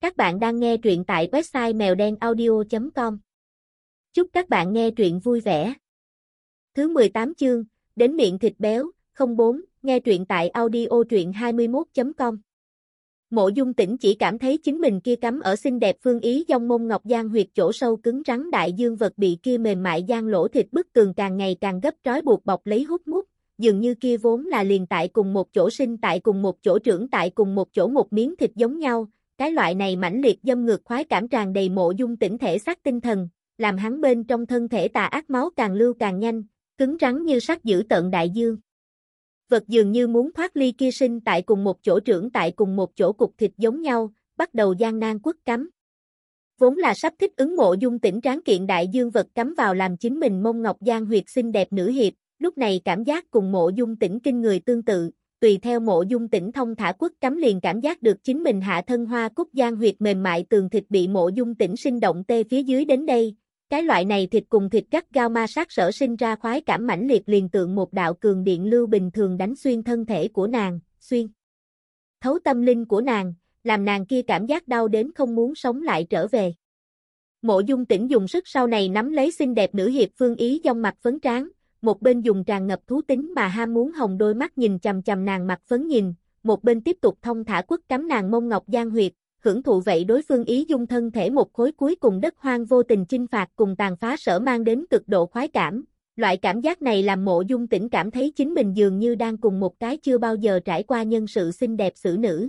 Các bạn đang nghe truyện tại website mèo đen audio.com. Chúc các bạn nghe truyện vui vẻ. Thứ 18 chương, đến miệng thịt béo, 04, nghe truyện tại audio truyện 21.com. Mộ dung tỉnh chỉ cảm thấy chính mình kia cắm ở xinh đẹp phương ý dòng mông ngọc giang huyệt chỗ sâu cứng rắn đại dương vật bị kia mềm mại giang lỗ thịt bức tường càng ngày càng gấp trói buộc bọc lấy hút mút, dường như kia vốn là liền tại cùng một chỗ sinh tại cùng một chỗ trưởng tại cùng một chỗ một miếng thịt giống nhau, cái loại này mãnh liệt dâm ngược khoái cảm tràn đầy mộ dung tỉnh thể xác tinh thần, làm hắn bên trong thân thể tà ác máu càng lưu càng nhanh, cứng rắn như sắt giữ tận đại dương. Vật dường như muốn thoát ly kia sinh tại cùng một chỗ trưởng tại cùng một chỗ cục thịt giống nhau, bắt đầu gian nan quất cắm. Vốn là sắp thích ứng mộ dung tỉnh tráng kiện đại dương vật cắm vào làm chính mình mông ngọc giang huyệt xinh đẹp nữ hiệp, lúc này cảm giác cùng mộ dung tỉnh kinh người tương tự, tùy theo mộ dung tỉnh thông thả quất cắm liền cảm giác được chính mình hạ thân hoa cúc giang huyệt mềm mại tường thịt bị mộ dung tỉnh sinh động tê phía dưới đến đây. Cái loại này thịt cùng thịt gắt gao ma sát sở sinh ra khoái cảm mãnh liệt liền tượng một đạo cường điện lưu bình thường đánh xuyên thân thể của nàng, xuyên. Thấu tâm linh của nàng, làm nàng kia cảm giác đau đến không muốn sống lại trở về. Mộ dung tỉnh dùng sức sau này nắm lấy xinh đẹp nữ hiệp phương ý trong mặt phấn tráng, một bên dùng tràn ngập thú tính mà ham muốn hồng đôi mắt nhìn chằm chằm nàng mặt phấn nhìn, một bên tiếp tục thông thả quất cắm nàng mông ngọc giang huyệt, hưởng thụ vậy đối phương ý dung thân thể một khối cuối cùng đất hoang vô tình chinh phạt cùng tàn phá sở mang đến cực độ khoái cảm. Loại cảm giác này làm mộ dung tỉnh cảm thấy chính mình dường như đang cùng một cái chưa bao giờ trải qua nhân sự xinh đẹp xử nữ.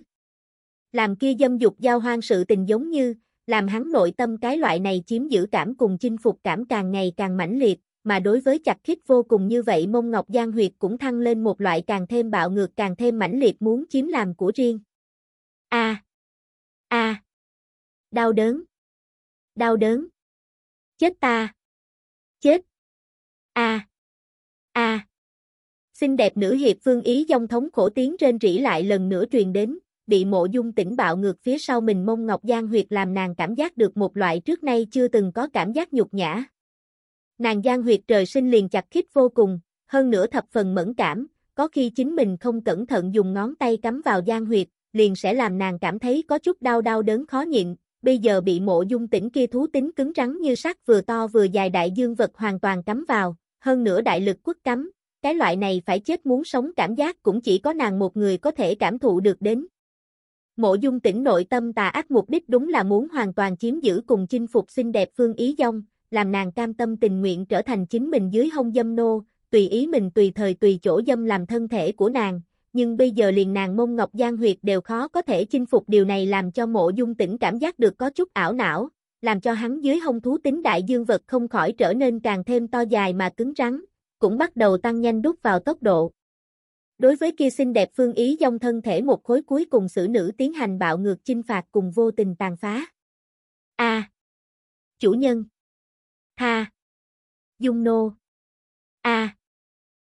Làm kia dâm dục giao hoang sự tình giống như, làm hắn nội tâm cái loại này chiếm giữ cảm cùng chinh phục cảm càng ngày càng mãnh liệt, mà đối với chặt khít vô cùng như vậy mông ngọc giang huyệt cũng thăng lên một loại càng thêm bạo ngược càng thêm mãnh liệt muốn chiếm làm của riêng. A. A. Đau đớn. Đau đớn. Chết ta. Chết. A. A. Xinh đẹp nữ hiệp phương ý dòng thống khổ tiếng trên rỉ lại lần nữa truyền đến, bị mộ dung tỉnh bạo ngược phía sau mình mông ngọc giang huyệt làm nàng cảm giác được một loại trước nay chưa từng có cảm giác nhục nhã. Nàng Giang huyệt trời sinh liền chặt khít vô cùng, hơn nữa thập phần mẫn cảm, có khi chính mình không cẩn thận dùng ngón tay cắm vào Giang huyệt, liền sẽ làm nàng cảm thấy có chút đau đau đớn khó nhịn, bây giờ bị mộ dung tỉnh kia thú tính cứng rắn như sắt vừa to vừa dài đại dương vật hoàn toàn cắm vào, hơn nữa đại lực quất cắm, cái loại này phải chết muốn sống cảm giác cũng chỉ có nàng một người có thể cảm thụ được đến. Mộ dung tỉnh nội tâm tà ác mục đích đúng là muốn hoàn toàn chiếm giữ cùng chinh phục xinh đẹp phương ý dông, làm nàng cam tâm tình nguyện trở thành chính mình dưới hông dâm nô, tùy ý mình tùy thời tùy chỗ dâm làm thân thể của nàng, nhưng bây giờ liền nàng mông ngọc giang huyệt đều khó có thể chinh phục điều này làm cho mộ dung tỉnh cảm giác được có chút ảo não, làm cho hắn dưới hông thú tính đại dương vật không khỏi trở nên càng thêm to dài mà cứng rắn, cũng bắt đầu tăng nhanh đút vào tốc độ. Đối với kia xinh đẹp phương ý dòng thân thể một khối cuối cùng xử nữ tiến hành bạo ngược chinh phạt cùng vô tình tàn phá. A. chủ nhân Tha. Dung nô. A.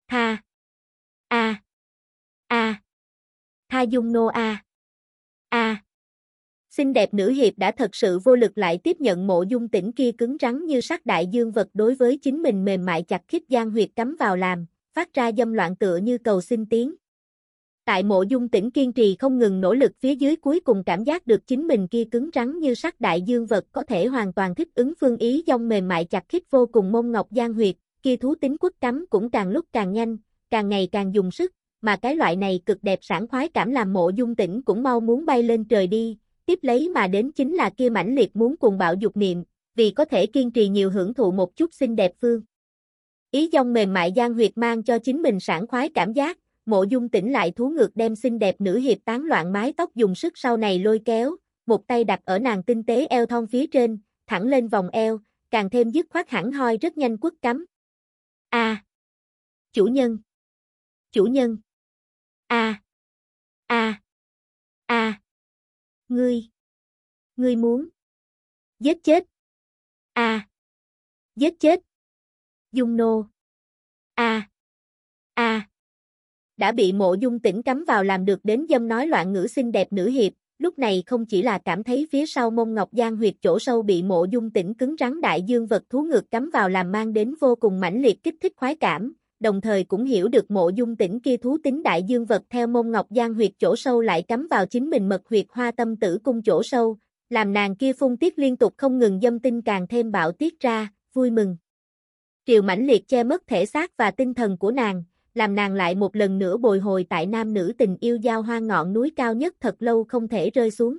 Tha. A. A. Tha dung nô A. A. Xinh đẹp nữ hiệp đã thật sự vô lực lại tiếp nhận mộ dung tỉnh kia cứng rắn như sắc đại dương vật đối với chính mình mềm mại chặt khít gian huyệt cắm vào làm, phát ra dâm loạn tựa như cầu xin tiếng. Tại mộ dung tỉnh kiên trì không ngừng nỗ lực phía dưới cuối cùng cảm giác được chính mình kia cứng rắn như sắt đại dương vật có thể hoàn toàn thích ứng phương ý dông mềm mại chặt khít vô cùng mông ngọc giang huyệt, kia thú tính quất cắm cũng càng lúc càng nhanh, càng ngày càng dùng sức, mà cái loại này cực đẹp sản khoái cảm làm mộ dung tỉnh cũng mau muốn bay lên trời đi, tiếp lấy mà đến chính là kia mãnh liệt muốn cùng bạo dục niệm, vì có thể kiên trì nhiều hưởng thụ một chút xinh đẹp phương. Ý dông mềm mại giang huyệt mang cho chính mình sản khoái cảm giác, mộ dung tỉnh lại thú ngược đem xinh đẹp nữ hiệp tán loạn mái tóc dùng sức sau này lôi kéo, một tay đặt ở nàng tinh tế eo thon phía trên, thẳng lên vòng eo, càng thêm dứt khoát hẳn hoi rất nhanh quất cắm. A. Chủ nhân. Chủ nhân. A. A. A. Ngươi. Ngươi muốn. Giết chết. A. Giết chết. Dung nô. A. A đã bị mộ dung tỉnh cắm vào làm được đến dâm nói loạn ngữ xinh đẹp nữ hiệp, lúc này không chỉ là cảm thấy phía sau mông ngọc giang huyệt chỗ sâu bị mộ dung tỉnh cứng rắn đại dương vật thú ngược cắm vào làm mang đến vô cùng mãnh liệt kích thích khoái cảm, đồng thời cũng hiểu được mộ dung tỉnh kia thú tính đại dương vật theo mông ngọc giang huyệt chỗ sâu lại cắm vào chính mình mật huyệt hoa tâm tử cung chỗ sâu, làm nàng kia phun tiết liên tục không ngừng dâm tinh càng thêm bạo tiết ra, vui mừng. Triều mãnh liệt che mất thể xác và tinh thần của nàng, làm nàng lại một lần nữa bồi hồi tại nam nữ tình yêu giao hoa ngọn núi cao nhất thật lâu không thể rơi xuống.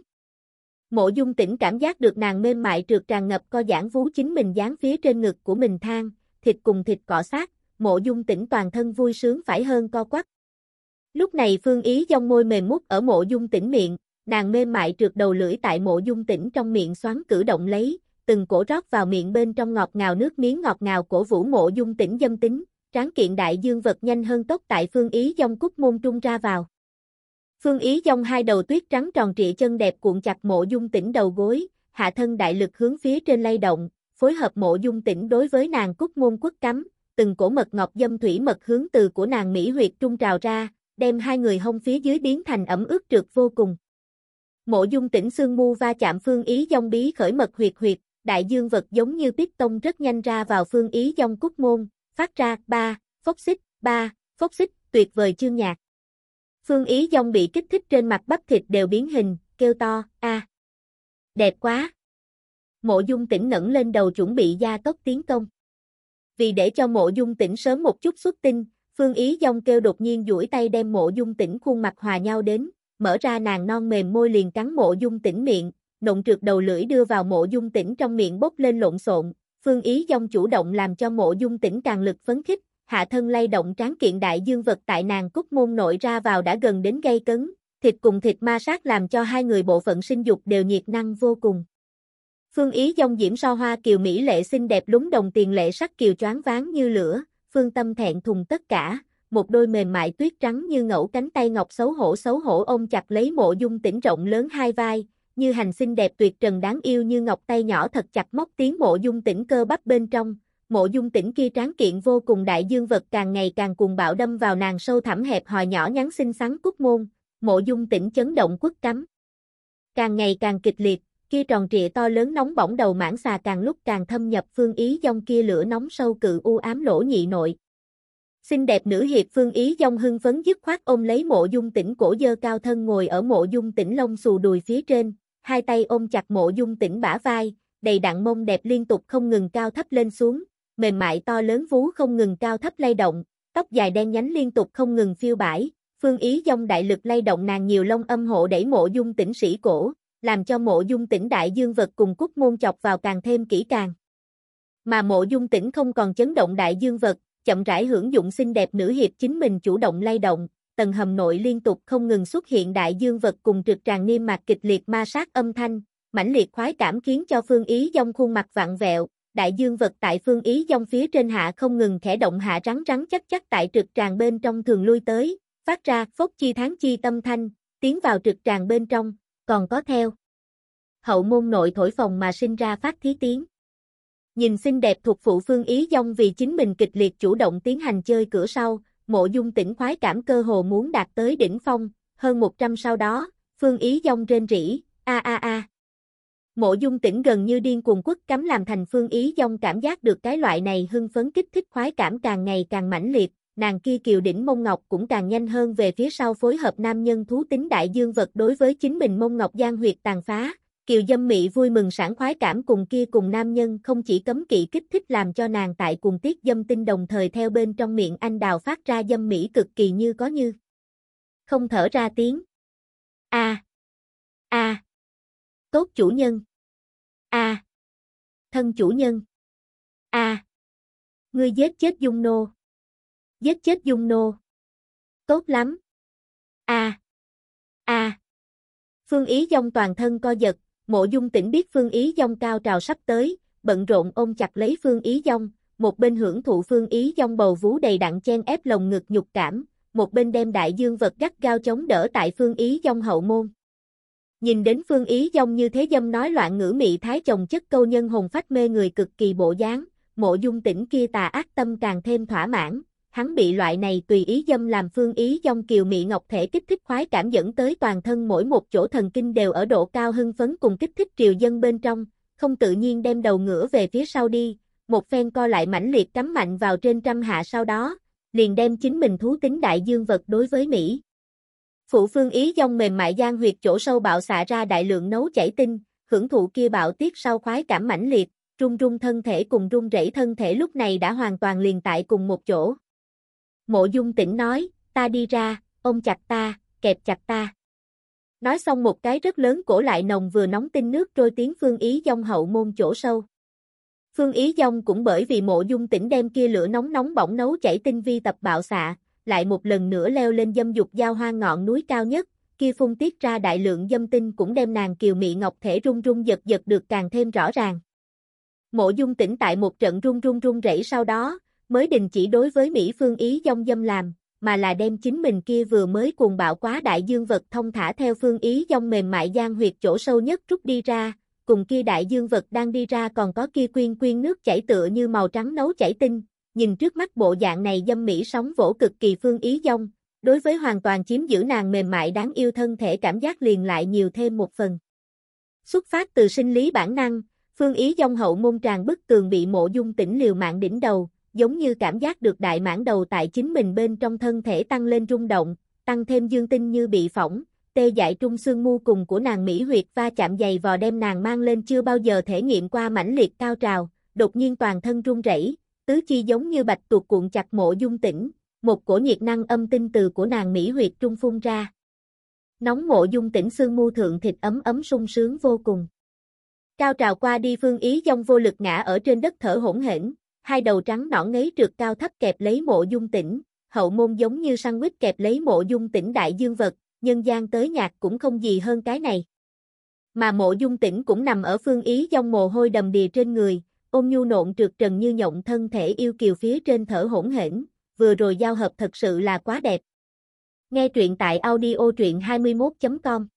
Mộ dung tỉnh cảm giác được nàng mềm mại trượt tràn ngập co giãn vú chính mình dán phía trên ngực của mình thang thịt cùng thịt cọ sát, mộ dung tỉnh toàn thân vui sướng phải hơn co quắp. Lúc này phương ý dòng môi mềm mút ở mộ dung tỉnh miệng, nàng mềm mại trượt đầu lưỡi tại mộ dung tỉnh trong miệng xoắn cử động lấy, từng cổ rót vào miệng bên trong ngọt ngào nước miếng ngọt ngào cổ vũ mộ dung tỉnh dâm tính, tráng kiện đại dương vật nhanh hơn tốc tại phương ý dông cúc môn trung ra vào. Phương Ý dông hai đầu tuyết trắng tròn trịa chân đẹp cuộn chặt mộ dung tỉnh đầu gối, hạ thân đại lực hướng phía trên lay động, phối hợp mộ dung tỉnh đối với nàng cúc môn quốc cắm từng cổ mật ngọc dâm thủy mật hướng từ của nàng Mỹ huyệt trung trào ra, đem hai người hông phía dưới biến thành ẩm ướt trượt vô cùng. Mộ dung tỉnh xương mu va chạm phương ý dông bí khởi mật huyệt huyệt, đại dương vật giống như tiết tông rất nhanh ra vào phương ý dông cúc môn, phát ra, ba, phốc xích, ba, phốc xích, tuyệt vời chương nhạc. Phương Ý Dông bị kích thích trên mặt bắp thịt đều biến hình, kêu to, a Đẹp quá! Mộ dung tỉnh ngẩng lên đầu chuẩn bị gia tốc tiến công. Vì để cho mộ dung tỉnh sớm một chút xuất tinh, Phương Ý Dông kêu đột nhiên duỗi tay đem mộ dung tỉnh khuôn mặt hòa nhau đến, mở ra nàng non mềm môi liền cắn mộ dung tỉnh miệng, nộn trượt đầu lưỡi đưa vào mộ dung tỉnh trong miệng bốc lên lộn xộn, Phương Ý Dông chủ động làm cho mộ dung tỉnh càng lực phấn khích, hạ thân lay động tráng kiện đại dương vật tại nàng cúc môn nội ra vào đã gần đến gây cấn, thịt cùng thịt ma sát làm cho hai người bộ phận sinh dục đều nhiệt năng vô cùng. Phương Ý dông diễm so hoa kiều Mỹ lệ xinh đẹp lúng đồng tiền lệ sắc kiều choáng váng như lửa, phương tâm thẹn thùng tất cả, một đôi mềm mại tuyết trắng như ngẫu cánh tay ngọc xấu hổ xấu hổ ôm chặt lấy mộ dung tỉnh rộng lớn hai vai, như hành xinh đẹp tuyệt trần đáng yêu như ngọc tay nhỏ thật chặt móc tiếng mộ dung tỉnh cơ bắp bên trong, mộ dung tỉnh kia tráng kiện vô cùng đại dương vật càng ngày càng cuồng bạo đâm vào nàng sâu thẳm hẹp hòi nhỏ nhắn xinh xắn cúc môn, mộ dung tỉnh chấn động quất cắm. Càng ngày càng kịch liệt, kia tròn trịa to lớn nóng bỏng đầu mãn xà càng lúc càng thâm nhập phương ý dông kia lửa nóng sâu cự u ám lỗ nhị nội. Xinh đẹp nữ hiệp phương ý dông hưng phấn dứt khoát ôm lấy mộ dung tỉnh cổ dơ cao thân ngồi ở mộ dung tỉnh lông xù đùi phía trên, hai tay ôm chặt mộ dung tỉnh bả vai, đầy đặn mông đẹp liên tục không ngừng cao thấp lên xuống, mềm mại to lớn vú không ngừng cao thấp lay động, tóc dài đen nhánh liên tục không ngừng phiêu bãi, phương ý dông đại lực lay động nàng nhiều lông âm hộ đẩy mộ dung tỉnh sĩ cổ, làm cho mộ dung tỉnh đại dương vật cùng cúc môn chọc vào càng thêm kỹ càng. Mà mộ dung tỉnh không còn chấn động đại dương vật, chậm rãi hưởng dụng xinh đẹp nữ hiệp chính mình chủ động lay động, tầng hầm nội liên tục không ngừng xuất hiện đại dương vật cùng trực tràn niêm mạc kịch liệt ma sát âm thanh, mãnh liệt khoái cảm khiến cho phương ý dông khuôn mặt vặn vẹo, đại dương vật tại phương ý dông phía trên hạ không ngừng khẽ động hạ rắn rắn chắc chắc tại trực tràng bên trong thường lui tới, phát ra phốc chi tháng chi tâm thanh, tiến vào trực tràng bên trong, còn có theo. Hậu môn nội thổi phòng mà sinh ra phát thí tiếng. Nhìn xinh đẹp thuộc phụ phương ý dông vì chính mình kịch liệt chủ động tiến hành chơi cửa sau, mộ dung tỉnh khoái cảm cơ hồ muốn đạt tới đỉnh phong, hơn 100 sau đó, phương ý dông rên rỉ, a a a. Mộ dung tỉnh gần như điên cuồng quất cắm làm thành phương ý dông cảm giác được cái loại này hưng phấn kích thích khoái cảm càng ngày càng mãnh liệt, nàng kia kiều đỉnh mông ngọc cũng càng nhanh hơn về phía sau phối hợp nam nhân thú tính đại dương vật đối với chính mình mông ngọc giang huyệt tàn phá. Kiều dâm mị vui mừng sảng khoái cảm cùng kia cùng nam nhân không chỉ cấm kỵ kích thích làm cho nàng tại cùng tiết dâm tinh đồng thời theo bên trong miệng anh đào phát ra dâm mỹ cực kỳ như có như. Không thở ra tiếng. A. A. Tốt chủ nhân. A. Thân chủ nhân. A. Ngươi giết chết Dung Nô. Giết chết Dung Nô. Tốt lắm. A. A. Phương Ý Dông toàn thân co giật, mộ dung tỉnh biết Phương Ý Dông cao trào sắp tới, bận rộn ôm chặt lấy Phương Ý Dông, một bên hưởng thụ Phương Ý Dông bầu vú đầy đặn chen ép lồng ngực nhục cảm, một bên đem đại dương vật gắt gao chống đỡ tại Phương Ý Dông hậu môn. Nhìn đến Phương Ý Dông như thế dâm nói loạn ngữ mị thái chồng chất câu nhân hồn phách mê người cực kỳ bộ dáng, mộ dung tỉnh kia tà ác tâm càng thêm thỏa mãn, hắn bị loại này tùy ý dâm làm Phương Ý Dông kiều mị ngọc thể kích thích khoái cảm dẫn tới toàn thân mỗi một chỗ thần kinh đều ở độ cao hưng phấn cùng kích thích triều dân bên trong, không tự nhiên đem đầu ngửa về phía sau đi, một phen co lại mãnh liệt cắm mạnh vào trên trăm hạ sau đó, liền đem chính mình thú tính đại dương vật đối với Mỹ. Phụ phương ý dông mềm mại gian huyệt chỗ sâu bạo xạ ra đại lượng nấu chảy tinh, hưởng thụ kia bạo tiết sau khoái cảm mãnh liệt, rung rung thân thể cùng rung rẩy thân thể lúc này đã hoàn toàn liền tại cùng một chỗ. Mộ dung tỉnh nói, ta đi ra, ông chặt ta, kẹp chặt ta. Nói xong một cái rất lớn cổ lại nồng vừa nóng tinh nước trôi tiếng phương ý dông hậu môn chỗ sâu. Phương ý dông cũng bởi vì mộ dung tỉnh đem kia lửa nóng nóng bỏng nấu chảy tinh vi tập bạo xạ, lại một lần nữa leo lên dâm dục giao hoa ngọn núi cao nhất, kia phun tiết ra đại lượng dâm tinh cũng đem nàng kiều mị ngọc thể rung rung giật giật được càng thêm rõ ràng. Mộ dung tỉnh tại một trận rung rung rung rẩy sau đó, mới đình chỉ đối với Mỹ Phương Ý dông dâm làm, mà là đem chính mình kia vừa mới cuồng bạo quá đại dương vật thông thả theo Phương Ý dông mềm mại gian huyệt chỗ sâu nhất rút đi ra, cùng kia đại dương vật đang đi ra còn có kia quyên quyên nước chảy tựa như màu trắng nấu chảy tinh, nhìn trước mắt bộ dạng này dâm Mỹ sóng vỗ cực kỳ Phương Ý dông, đối với hoàn toàn chiếm giữ nàng mềm mại đáng yêu thân thể cảm giác liền lại nhiều thêm một phần. Xuất phát từ sinh lý bản năng, Phương Ý dông hậu môn tràn bức tường bị mộ dung tỉnh liều mạng đỉnh đầu, giống như cảm giác được đại mãn đầu tại chính mình bên trong thân thể tăng lên rung động, tăng thêm dương tinh như bị phỏng, tê dại trung xương mu cùng của nàng Mỹ huyệt va chạm dày vò đem nàng mang lên chưa bao giờ thể nghiệm qua mãnh liệt cao trào, đột nhiên toàn thân run rẩy, tứ chi giống như bạch tuột cuộn chặt mộ dung tỉnh, một cổ nhiệt năng âm tinh từ của nàng Mỹ huyệt trung phun ra. Nóng mộ dung tỉnh xương mu thượng thịt ấm ấm sung sướng vô cùng. Cao trào qua đi phương ý dông vô lực ngã ở trên đất thở hỗn hển, hai đầu trắng nõn ngấy trượt cao thấp kẹp lấy mộ dung tỉnh, hậu môn giống như săn quýt kẹp lấy mộ dung tỉnh đại dương vật, nhân gian tới nhạc cũng không gì hơn cái này. Mà mộ dung tỉnh cũng nằm ở phương ý dòng mồ hôi đầm đìa trên người, ôm nhu nộn trượt trần như nhộng thân thể yêu kiều phía trên thở hỗn hển, vừa rồi giao hợp thật sự là quá đẹp. Nghe truyện tại audio truyện 21.com